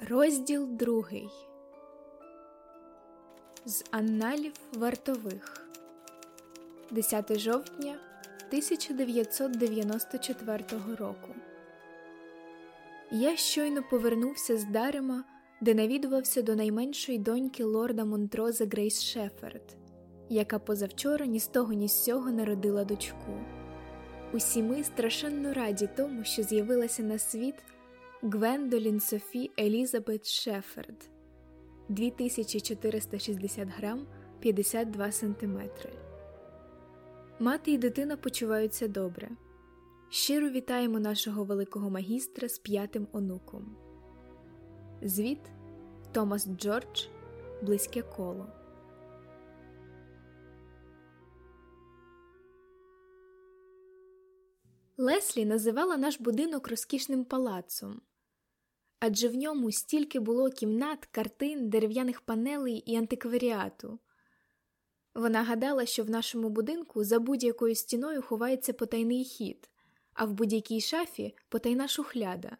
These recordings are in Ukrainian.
Розділ другий З Анналів вартових 10 жовтня 1994 року. Я щойно повернувся з Дарема, де навідувався до найменшої доньки лорда Монтроза Грейс Шеферд, яка позавчора ні з того, ні з сього народила дочку. Усі ми страшенно раді тому, що з'явилася на світ. Гвендолін Софі Елізабет Шеферд 2460 грам 52 сантиметри. Мати і дитина почуваються добре. Щиро вітаємо нашого великого магістра з п'ятим онуком. Звіт Томас Джордж Близьке коло. Леслі називала наш будинок розкішним палацом адже в ньому стільки було кімнат, картин, дерев'яних панелей і антикваріату. Вона гадала, що в нашому будинку за будь-якою стіною ховається потайний хід, а в будь-якій шафі потайна шухляда.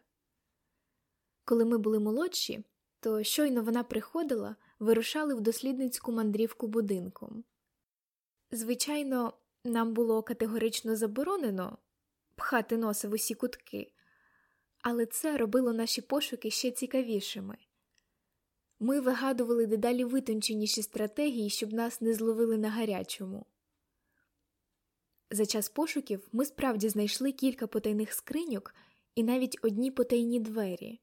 Коли ми були молодші, то щойно вона приходила, вирушали в дослідницьку мандрівку будинком. Звичайно, нам було категорично заборонено пхати носа в усі кутки, але це робило наші пошуки ще цікавішими. Ми вигадували дедалі витонченіші стратегії, щоб нас не зловили на гарячому. За час пошуків ми справді знайшли кілька потайних скриньок і навіть одні потайні двері.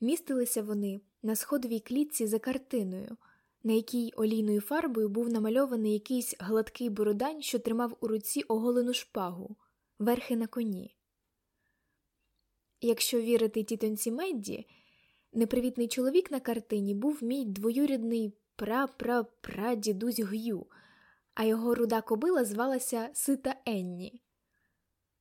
Містилися вони на сходовій клітці за картиною, на якій олійною фарбою був намальований якийсь гладкий бородань, що тримав у руці оголену шпагу, верхи на коні. Якщо вірити тітонці Медді, непривітний чоловік на картині був мій двоюрідний пра-пра-пра-дідусь Г'ю, а його руда кобила звалася Сита Енні.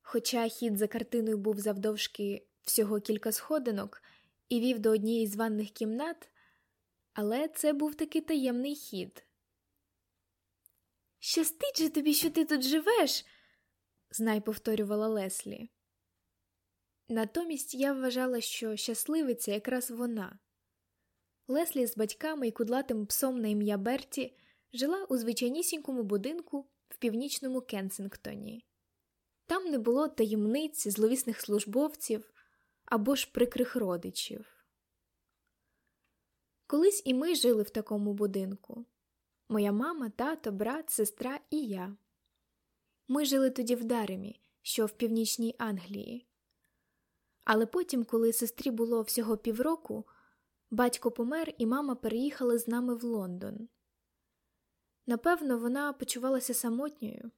Хоча хід за картиною був завдовжки всього кілька сходинок і вів до однієї з ванних кімнат, але це був таки таємний хід. Щастить же тобі, що ти тут живеш, знай повторювала Леслі. Натомість я вважала, що щасливиця якраз вона. Леслі з батьками і кудлатим псом на ім'я Берті жила у звичайнісінькому будинку в північному Кенсингтоні. Там не було таємниць, зловісних службовців або ж прикрих родичів. Колись і ми жили в такому будинку моя мама, тато, брат, сестра і я. Ми жили тоді в Даремі, що в північній Англії. Але потім, коли сестрі було всього півроку, батько помер, і мама переїхала з нами в Лондон. Напевно, вона почувалася самотньою,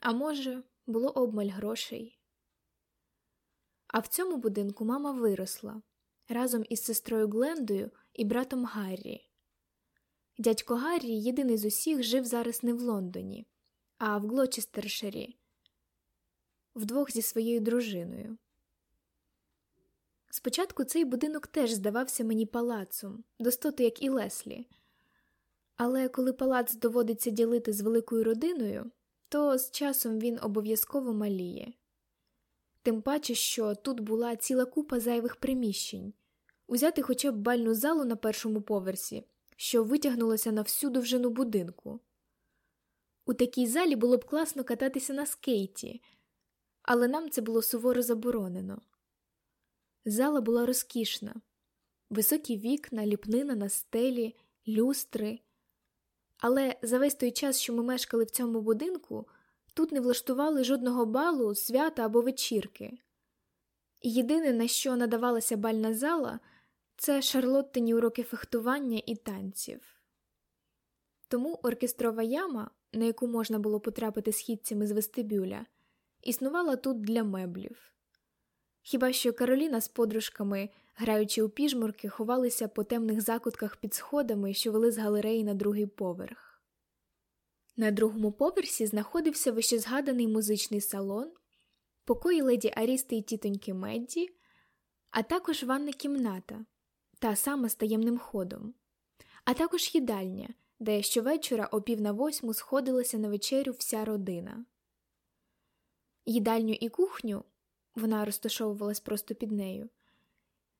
а може, було обмаль грошей. А в цьому будинку мама виросла разом із сестрою Глендою і братом Гаррі. Дядько Гаррі, єдиний з усіх, жив зараз не в Лондоні, а в Глочестерширі, вдвох зі своєю дружиною. Спочатку цей будинок теж здавався мені палацом, достоту як і Леслі. Але коли палац доводиться ділити з великою родиною, то з часом він обов'язково маліє. Тим паче, що тут була ціла купа зайвих приміщень, узяти хоча б бальну залу на першому поверсі, що витягнулася на всю довжину будинку. У такій залі було б класно кататися на скейті, але нам це було суворо заборонено. Зала була розкішна, високі вікна, ліпнина на стелі, люстри. Але за весь той час, що ми мешкали в цьому будинку, тут не влаштували жодного балу, свята або вечірки. Єдине, на що надавалася бальна зала, це шарлоттині уроки фехтування і танців. Тому оркестрова яма, на яку можна було потрапити східцями з вестибюля, існувала тут для меблів. Хіба що Кароліна з подружками, граючи у піжмурки, ховалися по темних закутках під сходами, що вели з галереї на другий поверх. На другому поверсі знаходився вищезгаданий музичний салон, покої леді Арісти і тітоньки Медді, а також ванна кімната, та сама з таємним ходом, а також їдальня, де щовечора о пів на восьму сходилася на вечерю вся родина. Їдальню і кухню вона розташовувалась просто під нею,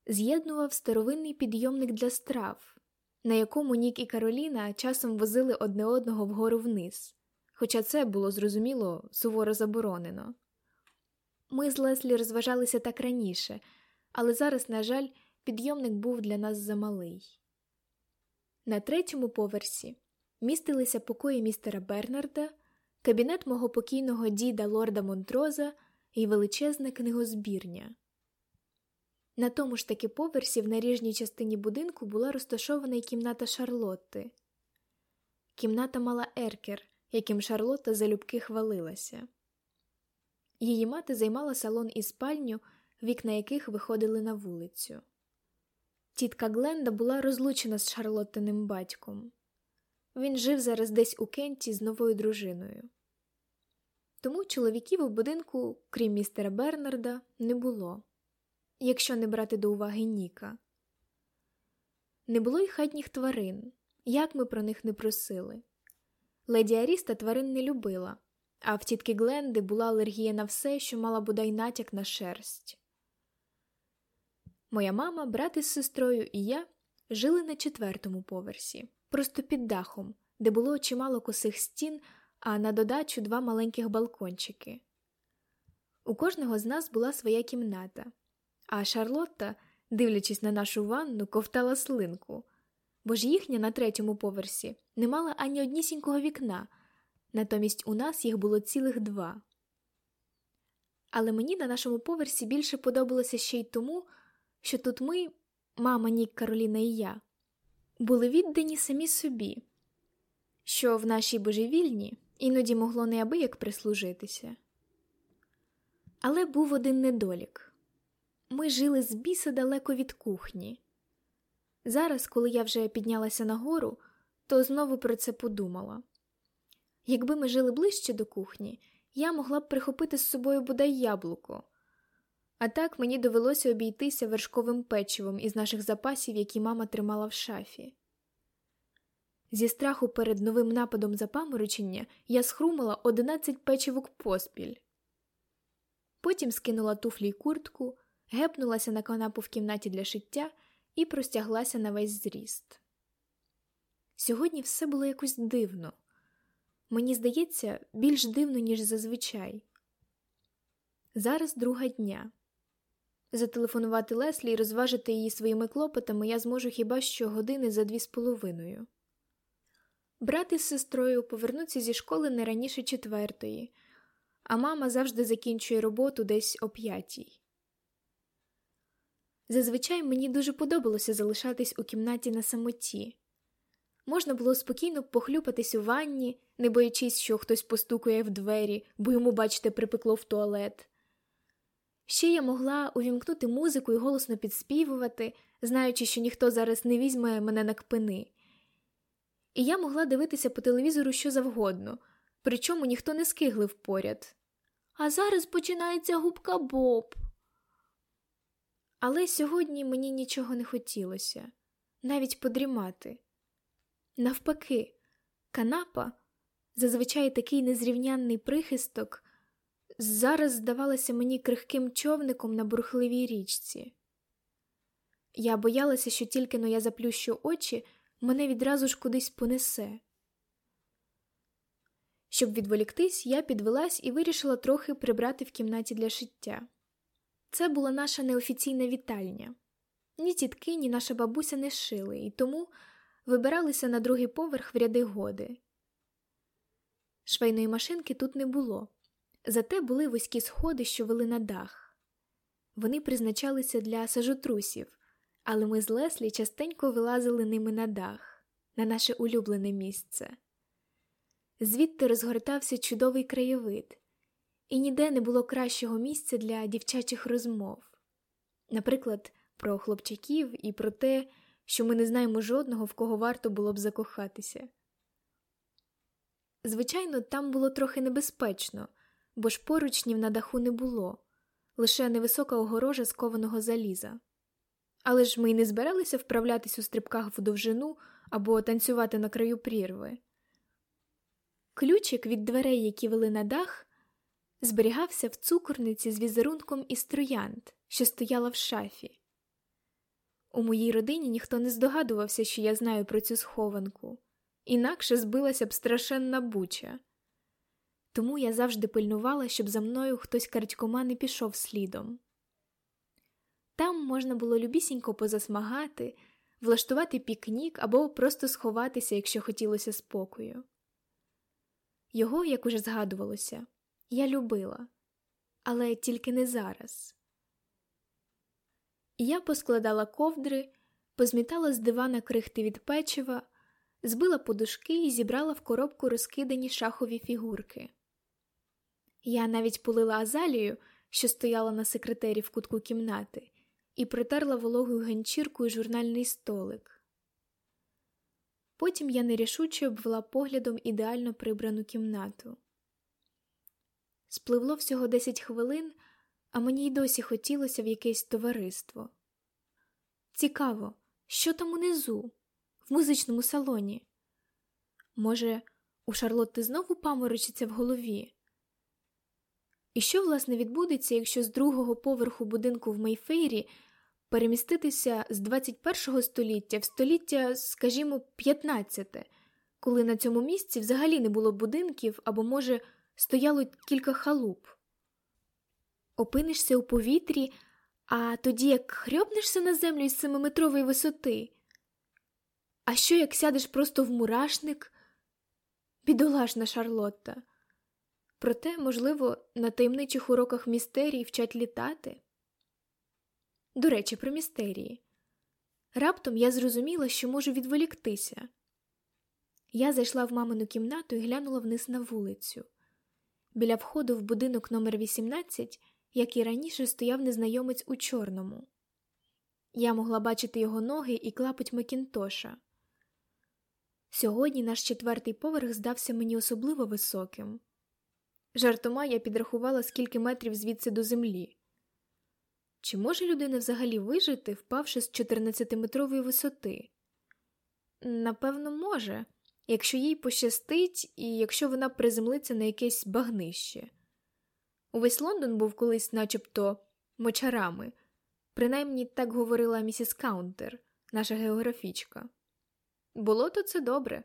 з'єднував старовинний підйомник для страв, на якому Нік і Кароліна часом возили одне одного вгору вниз, хоча це було зрозуміло суворо заборонено. Ми з Леслі розважалися так раніше, але зараз, на жаль, підйомник був для нас замалий. На третьому поверсі містилися покої містера Бернарда, кабінет мого покійного діда лорда Монтроза і величезна книгозбірня. На тому ж таки поверсі в наріжній частині будинку була розташована й кімната Шарлотти. Кімната мала еркер, яким Шарлотта залюбки хвалилася. Її мати займала салон і спальню, вікна яких виходили на вулицю. Тітка Гленда була розлучена з Шарлоттиним батьком. Він жив зараз десь у Кенті з новою дружиною. Тому чоловіків у будинку, крім містера Бернарда, не було, якщо не брати до уваги Ніка. Не було й хатніх тварин, як ми про них не просили. Леді Аріста тварин не любила, а в тітки Гленди була алергія на все, що мала бодай натяк на шерсть. Моя мама, брат із сестрою і я жили на четвертому поверсі, просто під дахом, де було чимало косих стін, а на додачу два маленьких балкончики. У кожного з нас була своя кімната, а Шарлотта, дивлячись на нашу ванну, ковтала слинку, бо ж їхня на третьому поверсі не мала ані однісінького вікна, натомість у нас їх було цілих два. Але мені на нашому поверсі більше подобалося ще й тому, що тут ми, мама Нік, Кароліна і я, були віддані самі собі, що в нашій божевільні іноді могло неабияк прислужитися. Але був один недолік ми жили з біса далеко від кухні. Зараз, коли я вже піднялася нагору, то знову про це подумала. Якби ми жили ближче до кухні, я могла б прихопити з собою бодай яблуко. А так мені довелося обійтися вершковим печивом із наших запасів, які мама тримала в шафі. Зі страху перед новим нападом запаморочення я схрумала одинадцять печивок поспіль. Потім скинула туфлі й куртку, гепнулася на канапу в кімнаті для шиття і простяглася на весь зріст. Сьогодні все було якось дивно. Мені здається, більш дивно, ніж зазвичай. Зараз друга дня. Зателефонувати Леслі і розважити її своїми клопотами я зможу хіба що години за дві з половиною. Брат із сестрою повернуться зі школи не раніше четвертої, а мама завжди закінчує роботу десь о п'ятій. Зазвичай мені дуже подобалося залишатись у кімнаті на самоті. Можна було спокійно похлюпатись у ванні, не боячись, що хтось постукує в двері, бо йому, бачите, припекло в туалет. Ще я могла увімкнути музику і голосно підспівувати, знаючи, що ніхто зараз не візьме мене на кпини. І я могла дивитися по телевізору що завгодно, причому ніхто не скиглив поряд. А зараз починається губка Боб. Але сьогодні мені нічого не хотілося, навіть подрімати. Навпаки, канапа, зазвичай такий незрівнянний прихисток, зараз здавалася мені крихким човником на бурхливій річці. Я боялася, що тільки но я заплющу очі, мене відразу ж кудись понесе. Щоб відволіктись, я підвелась і вирішила трохи прибрати в кімнаті для шиття. Це була наша неофіційна вітальня. Ні тітки, ні наша бабуся не шили, і тому вибиралися на другий поверх в ряди годи. Швейної машинки тут не було, зате були вузькі сходи, що вели на дах. Вони призначалися для сажотрусів, але ми з Леслі частенько вилазили ними на дах, на наше улюблене місце. Звідти розгортався чудовий краєвид, і ніде не було кращого місця для дівчачих розмов, наприклад, про хлопчаків і про те, що ми не знаємо жодного, в кого варто було б закохатися. Звичайно, там було трохи небезпечно, бо ж поручнів на даху не було, лише невисока огорожа з кованого заліза. Але ж ми й не збиралися вправлятись у стрибках в довжину або танцювати на краю прірви. Ключик від дверей, які вели на дах, зберігався в цукорниці з візерунком із троянд, що стояла в шафі. у моїй родині ніхто не здогадувався, що я знаю про цю схованку, інакше збилася б страшенна буча. Тому я завжди пильнувала, щоб за мною хтось крадькома не пішов слідом. Там можна було любісінько позасмагати, влаштувати пікнік або просто сховатися, якщо хотілося спокою. Його, як уже згадувалося, я любила, але тільки не зараз. Я поскладала ковдри, позмітала з дивана крихти від печива, збила подушки і зібрала в коробку розкидані шахові фігурки. Я навіть полила азалію, що стояла на секретері в кутку кімнати, і притерла вологою ганчіркою журнальний столик. Потім я нерішуче обвела поглядом ідеально прибрану кімнату. Спливло всього десять хвилин, а мені й досі хотілося в якесь товариство. Цікаво, що там унизу, в музичному салоні? Може, у Шарлотти знову паморочиться в голові? І що, власне, відбудеться, якщо з другого поверху будинку в Мейфейрі переміститися з 21 століття в століття, скажімо, 15, коли на цьому місці взагалі не було будинків або, може, стояло кілька халуп? Опинишся у повітрі, а тоді як хрьобнешся на землю із семиметрової висоти. А що як сядеш просто в мурашник? Бідолашна Шарлотта. Проте, можливо, на таємничих уроках містерії вчать літати. До речі, про містерії. Раптом я зрозуміла, що можу відволіктися. Я зайшла в мамину кімнату і глянула вниз на вулицю. Біля входу в будинок номер 18 як і раніше, стояв незнайомець у чорному. Я могла бачити його ноги і клапоть Макінтоша. Сьогодні наш четвертий поверх здався мені особливо високим. Жартома я підрахувала, скільки метрів звідси до землі. Чи може людина взагалі вижити, впавши з 14-метрової висоти? Напевно, може, якщо їй пощастить і якщо вона приземлиться на якесь багнище. Увесь Лондон був колись начебто мочарами, принаймні так говорила місіс Каунтер, наша географічка. Болото це добре,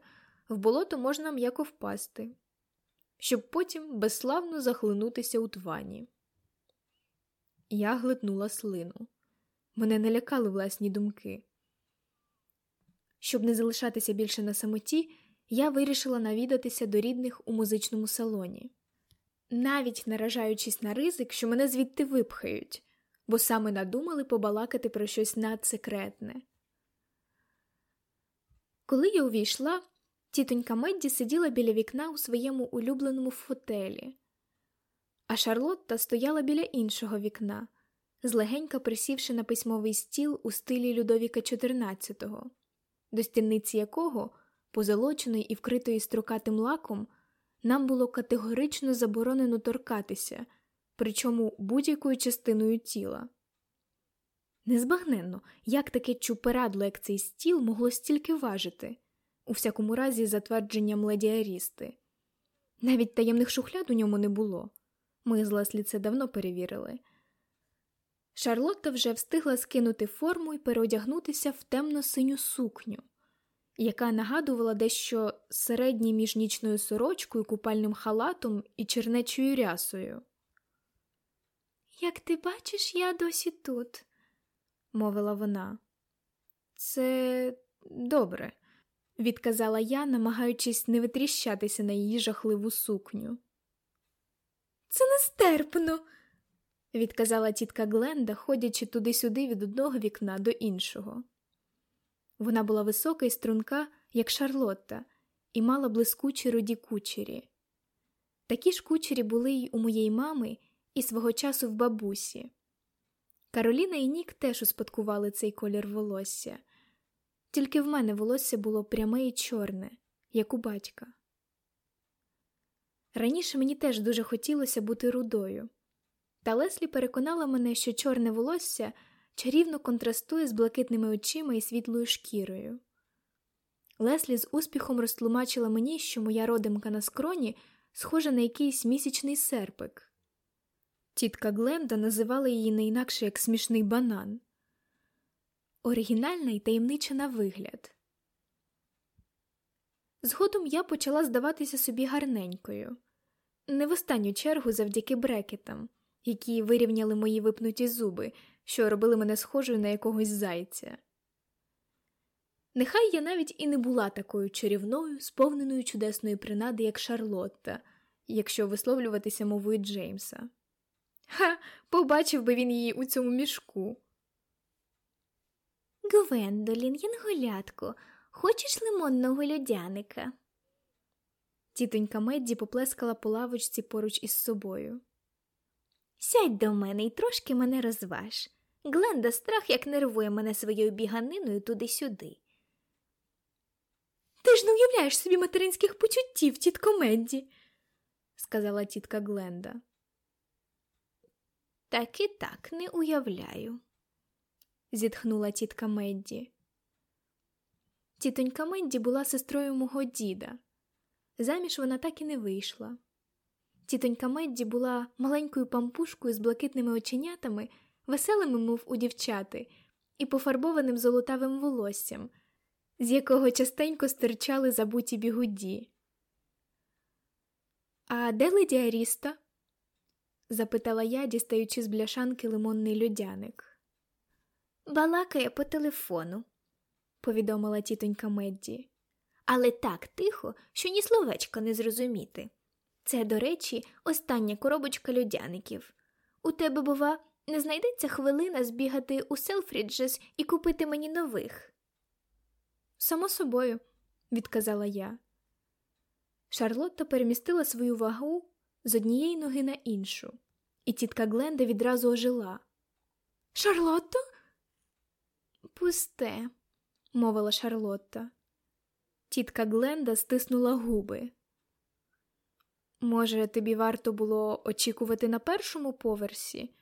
в болото можна м'яко впасти, щоб потім безславно захлинутися у твані. Я глитнула слину. Мене не лякали власні думки. Щоб не залишатися більше на самоті, я вирішила навідатися до рідних у музичному салоні навіть наражаючись на ризик, що мене звідти випхають, бо саме надумали побалакати про щось надсекретне. Коли я увійшла, тітонька Медді сиділа біля вікна у своєму улюбленому фотелі, а Шарлотта стояла біля іншого вікна, злегенька присівши на письмовий стіл у стилі Людовіка XIV, до стільниці якого, позолоченої і вкритої строкатим лаком, нам було категорично заборонено торкатися, причому будь-якою частиною тіла. Незбагненно, як таке чуперадло, як цей стіл могло стільки важити, у всякому разі, затвердженням леді Арісти. Навіть таємних шухляд у ньому не було. Ми з Леслі це давно перевірили. Шарлотта вже встигла скинути форму і переодягнутися в темно синю сукню яка нагадувала дещо середнє між нічною сорочкою, купальним халатом і чернечою рясою. Як ти бачиш, я досі тут, мовила вона. Це добре, відказала я, намагаючись не витріщатися на її жахливу сукню. Це нестерпно, відказала тітка Гленда, ходячи туди-сюди від одного вікна до іншого. Вона була висока і струнка, як Шарлотта, і мала блискучі руді кучері. Такі ж кучері були й у моєї мами і свого часу в бабусі. Кароліна і Нік теж успадкували цей колір волосся, тільки в мене волосся було пряме і чорне, як у батька. Раніше мені теж дуже хотілося бути рудою, та Леслі переконала мене, що чорне волосся чарівно контрастує з блакитними очима і світлою шкірою. Леслі з успіхом розтлумачила мені, що моя родимка на скроні схожа на якийсь місячний серпик. Тітка Гленда називала її не інакше як смішний банан. оригінальна і таємнича на вигляд. Згодом я почала здаватися собі гарненькою, не в останню чергу завдяки брекетам, які вирівняли мої випнуті зуби, що робили мене схожою на якогось зайця. Нехай я навіть і не була такою чарівною, сповненою чудесної принади, як Шарлотта, якщо висловлюватися мовою Джеймса. Ха, побачив би він її у цьому мішку. Гвендолін, янголятко, хочеш лимонного льодяника? Тітонька Медді поплескала по лавочці поруч із собою. Сядь до мене і трошки мене розваж. Гленда страх як нервує мене своєю біганиною туди-сюди. Ти ж не уявляєш собі материнських почуттів, тітко Медді, сказала тітка Гленда. Так і так не уявляю, зітхнула тітка Медді. Тітонька Медді була сестрою мого діда. Заміж вона так і не вийшла. Тітонька Медді була маленькою пампушкою з блакитними оченятами, веселими, мов у дівчати, і пофарбованим золотавим волоссям, з якого частенько стирчали забуті бігуді. А де леді Аріста? запитала я, дістаючи з бляшанки лимонний льодяник. Балакає по телефону, повідомила тітонька Медді. Але так тихо, що ні словечка не зрозуміти. Це, до речі, остання коробочка льодяників. У тебе, бува, не знайдеться хвилина збігати у Селфріджес і купити мені нових. Само собою, відказала я. Шарлотта перемістила свою вагу з однієї ноги на іншу, і тітка Гленда відразу ожила. Шарлотто? Пусте, мовила Шарлотта. Тітка Гленда стиснула губи. Може, тобі варто було очікувати на першому поверсі?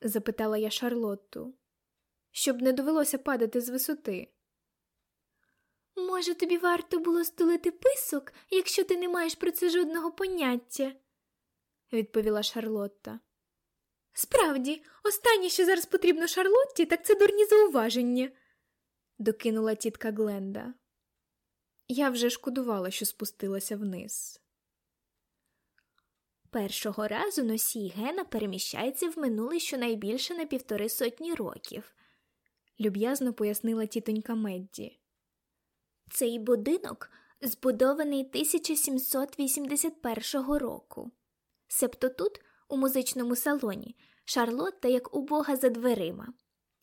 запитала я Шарлотту, щоб не довелося падати з висоти. Може, тобі варто було стулити писок, якщо ти не маєш про це жодного поняття, відповіла Шарлотта. Справді, останнє, що зараз потрібно Шарлотті, так це дурні зауваження, докинула тітка Гленда. Я вже шкодувала, що спустилася вниз. Першого разу носій Гена переміщається в минуле щонайбільше на півтори сотні років, люб'язно пояснила тітонька Медді. Цей будинок збудований 1781 року. Себто тут, у музичному салоні, Шарлотта як убога за дверима.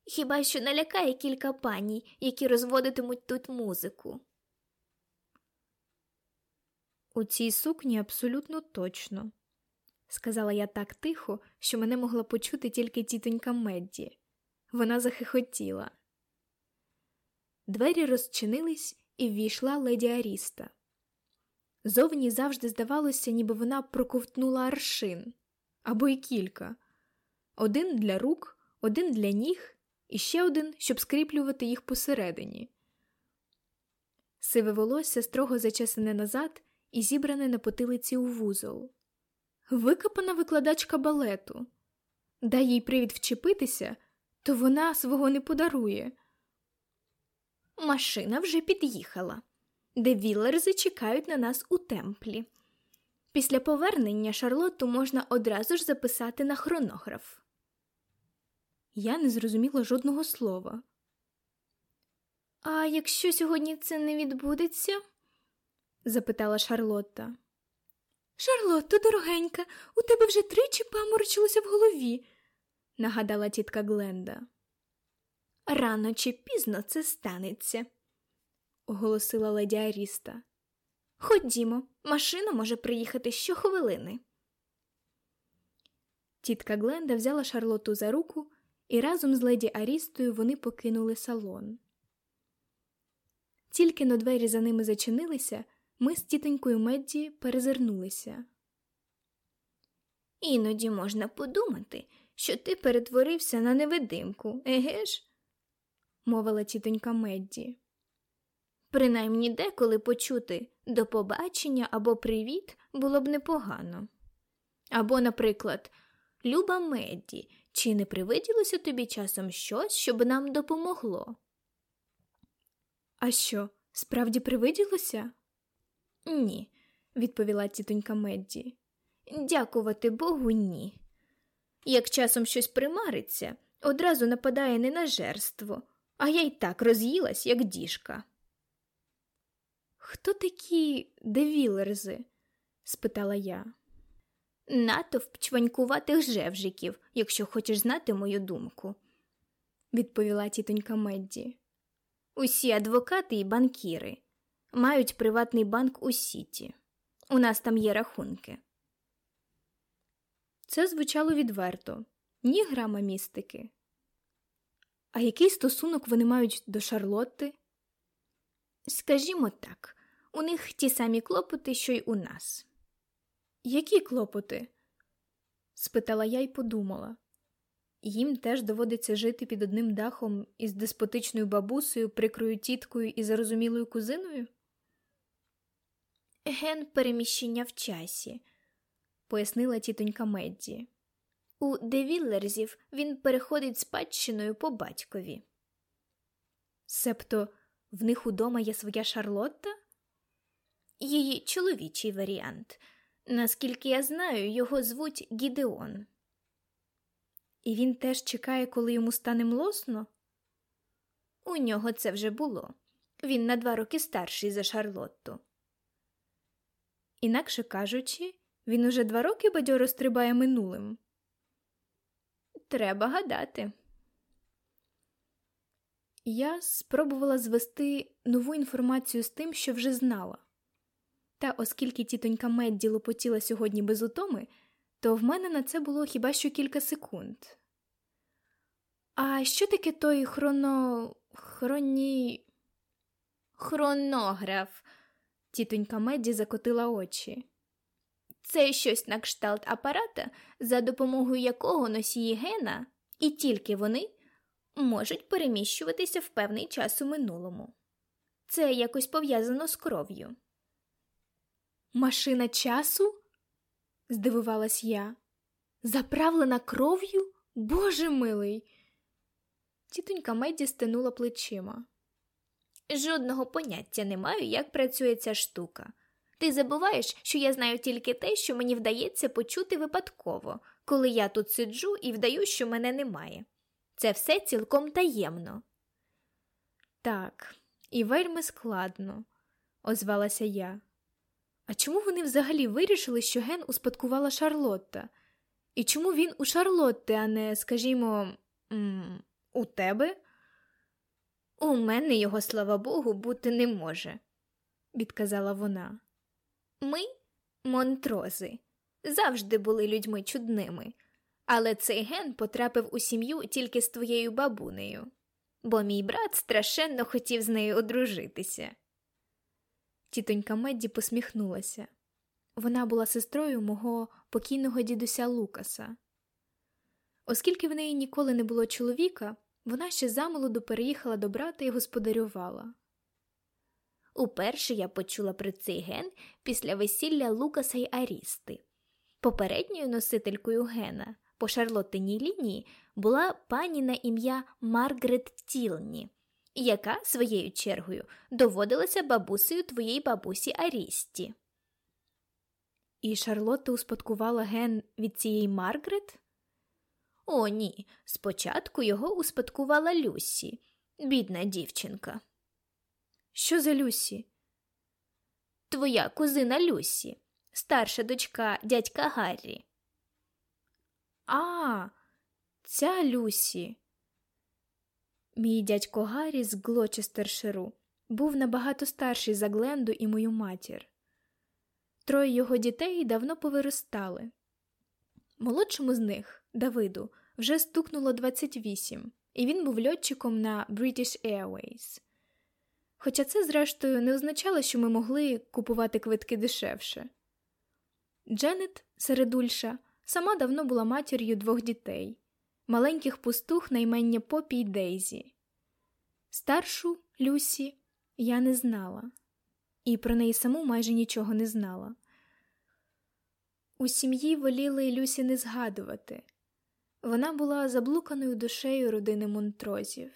Хіба що налякає кілька паній, які розводитимуть тут музику. У цій сукні абсолютно точно, сказала я так тихо, що мене могла почути тільки тітонька Медді. Вона захихотіла. Двері розчинились і ввійшла леді Аріста. Зовні завжди здавалося, ніби вона проковтнула аршин або й кілька один для рук, один для ніг і ще один, щоб скріплювати їх посередині. Сиве волосся строго зачесане назад і зібране на потилиці у вузол. Викопана викладачка балету. Дай їй привід вчепитися, то вона свого не подарує. Машина вже під'їхала, де Віллерзи чекають на нас у темплі. Після повернення Шарлотту можна одразу ж записати на хронограф. Я не зрозуміла жодного слова. А якщо сьогодні це не відбудеться? запитала Шарлотта. Шарлотто, дорогенька, у тебе вже тричі паморочилося в голові, нагадала тітка Гленда. Рано чи пізно це станеться, оголосила леді Аріста. Ходімо, машина може приїхати щохвилини. Тітка Гленда взяла Шарлоту за руку, і разом з леді Арістою вони покинули салон. Тільки но двері за ними зачинилися, ми з тітонькою Медді перезирнулися. Іноді можна подумати, що ти перетворився на невидимку, еге ж? мовила тітонька Медді. Принаймні деколи почути до побачення або привіт було б непогано. Або, наприклад, Люба Медді, чи не привиділося тобі часом щось, щоб нам допомогло? А що, справді привиділося? Ні, відповіла тітонька Медді. Дякувати Богу, ні. Як часом щось примариться, одразу нападає не на жерство, а я й так роз'їлась, як діжка. Хто такі девілерзи? спитала я. Натовп чванькуватих жевжиків, якщо хочеш знати мою думку, відповіла тітонька Медді. Усі адвокати і банкіри мають приватний банк у Сіті. У нас там є рахунки. Це звучало відверто, ні грама містики. А який стосунок вони мають до Шарлотти? Скажімо так, у них ті самі клопоти, що й у нас. Які клопоти? спитала я й подумала. Їм теж доводиться жити під одним дахом із деспотичною бабусею, прикрою тіткою і зарозумілою кузиною? Ген переміщення в часі, пояснила тітонька Медді. У девіллерзів він переходить спадщиною по батькові. Себто в них удома є своя Шарлотта? Її чоловічий варіант. Наскільки я знаю, його звуть Гідеон. І він теж чекає, коли йому стане млосно? У нього це вже було. Він на два роки старший за Шарлотту. Інакше кажучи, він уже два роки бадьоро стрибає минулим. Треба гадати. Я спробувала звести нову інформацію з тим, що вже знала. Та оскільки тітонька Медді лопотіла сьогодні без утоми, то в мене на це було хіба що кілька секунд. А що таке той хроно. хроні. Хронограф? Тітонька Медді закотила очі. Це щось на кшталт апарата, за допомогою якого носії гена, і тільки вони можуть переміщуватися в певний час у минулому. Це якось пов'язано з кров'ю. Машина часу? здивувалась я. Заправлена кров'ю? Боже милий. Тітонька Медді стинула плечима. Жодного поняття не маю, як працює ця штука. Ти забуваєш, що я знаю тільки те, що мені вдається почути випадково, коли я тут сиджу і вдаю, що мене немає. Це все цілком таємно. Так, і вельми складно, озвалася я. А чому вони взагалі вирішили, що ген успадкувала Шарлотта? І чому він у Шарлотти, а не, скажімо, у тебе? У мене його, слава Богу, бути не може, відказала вона. Ми, монтрози, завжди були людьми чудними, але цей ген потрапив у сім'ю тільки з твоєю бабунею, бо мій брат страшенно хотів з нею одружитися. Тітонька Медді посміхнулася. Вона була сестрою мого покійного дідуся Лукаса. Оскільки в неї ніколи не було чоловіка, вона ще замолоду переїхала до брата і господарювала. Уперше я почула про цей ген після весілля Лукаса й Арісти. Попередньою носителькою гена по Шарлоттиній лінії була пані на ім'я Маргарет Тілні, яка своєю чергою доводилася бабусею твоєї бабусі Арісті. І Шарлотта успадкувала ген від цієї Маргарет? О, ні. Спочатку його успадкувала Люсі, бідна дівчинка. Що за Люсі? Твоя кузина Люсі, старша дочка дядька Гаррі. А, ця Люсі. Мій дядько Гаррі з Глочестерширу був набагато старший за Гленду і мою матір. Троє його дітей давно повиростали. Молодшому з них, Давиду, вже стукнуло 28, і він був льотчиком на British Airways. Хоча це, зрештою, не означало, що ми могли купувати квитки дешевше. Дженет, середульша, сама давно була матір'ю двох дітей, маленьких пустух наймення Попі й Дейзі. Старшу Люсі я не знала, і про неї саму майже нічого не знала. У сім'ї воліли Люсі не згадувати. Вона була заблуканою душею родини Монтрозів.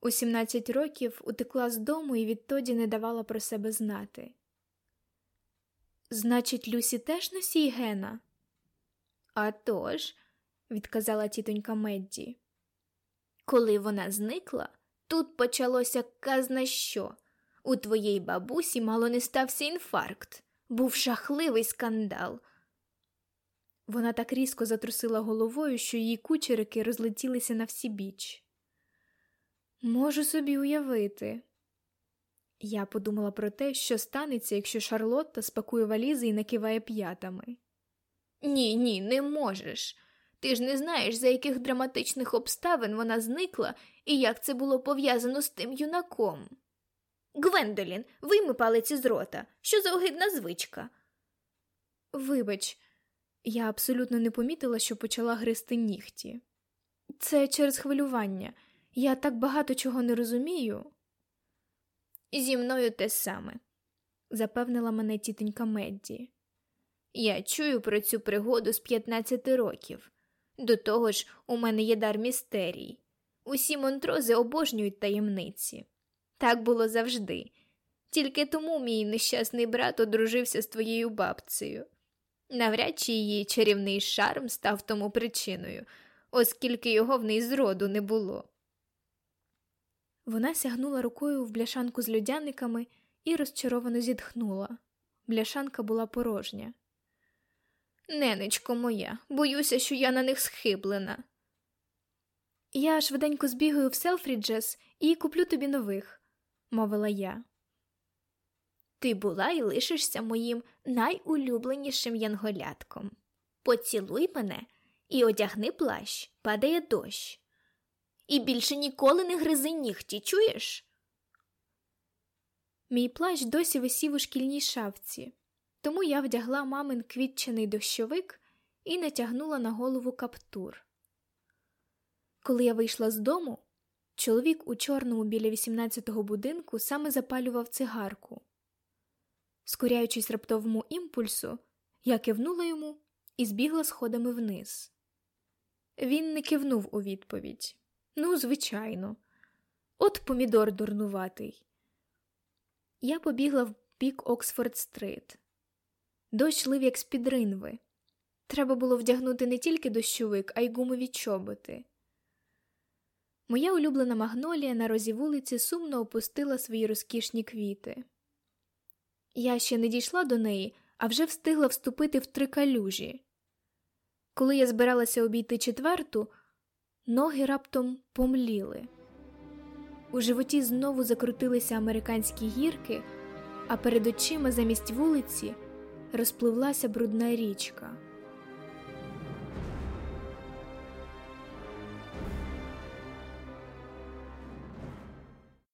У 17 років утекла з дому і відтоді не давала про себе знати. Значить, Люсі теж носій гена? «А тож», – відказала тітонька Медді. Коли вона зникла, тут почалося казна що. У твоєї бабусі мало не стався інфаркт. Був жахливий скандал. Вона так різко затрусила головою, що її кучерики розлетілися на всі біч. Можу собі уявити. Я подумала про те, що станеться, якщо Шарлотта спакує валізи і накиває п'ятами. Ні, ні, не можеш. Ти ж не знаєш, за яких драматичних обставин вона зникла і як це було пов'язано з тим юнаком. Гвендолін, вийми палиці з рота. Що за огидна звичка? Вибач, я абсолютно не помітила, що почала гризти нігті. Це через хвилювання. Я так багато чого не розумію. Зі мною те саме, запевнила мене тітонька Медді. Я чую про цю пригоду з 15 років. До того ж, у мене є дар містерій. Усі монтрози обожнюють таємниці. Так було завжди. Тільки тому мій нещасний брат одружився з твоєю бабцею. Навряд чи її чарівний шарм став тому причиною, оскільки його в неї зроду не було. Вона сягнула рукою в бляшанку з льодяниками і розчаровано зітхнула. Бляшанка була порожня. Ненечко моя, боюся, що я на них схиблена. Я швиденько збігаю в Селфріджес і куплю тобі нових, мовила я. Ти була і лишишся моїм найулюбленішим янголятком. Поцілуй мене і одягни плащ, падає дощ. І більше ніколи не гризи нігті, чуєш? Мій плащ досі висів у шкільній шафці, тому я вдягла мамин квітчений дощовик і натягнула на голову каптур. Коли я вийшла з дому, чоловік у чорному біля 18-го будинку саме запалював цигарку. Скоряючись раптовому імпульсу, я кивнула йому і збігла сходами вниз. Він не кивнув у відповідь. Ну, звичайно, от помідор дурнуватий. Я побігла в бік Оксфорд Стрит. Дощ лив, як з під ринви. Треба було вдягнути не тільки дощовик, а й гумові чоботи. Моя улюблена магнолія на розі вулиці сумно опустила свої розкішні квіти. Я ще не дійшла до неї, а вже встигла вступити в три калюжі. Коли я збиралася обійти четверту, ноги раптом помліли. У животі знову закрутилися американські гірки, а перед очима замість вулиці розпливлася брудна річка.